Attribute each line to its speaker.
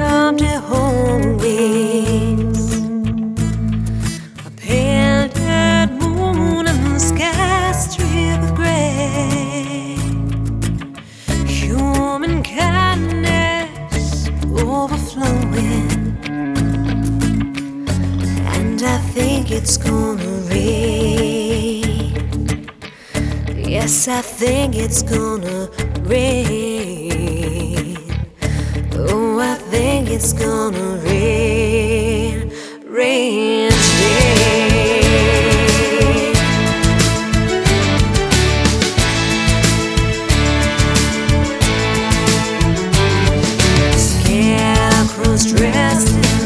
Speaker 1: empty hallways, a painted moon and the sky strip of gray, human kindness overflowing, and I think it's gonna rain. Yes, I think it's gonna rain. Oh, I think it's gonna rain, rain today. Scarecrows dressed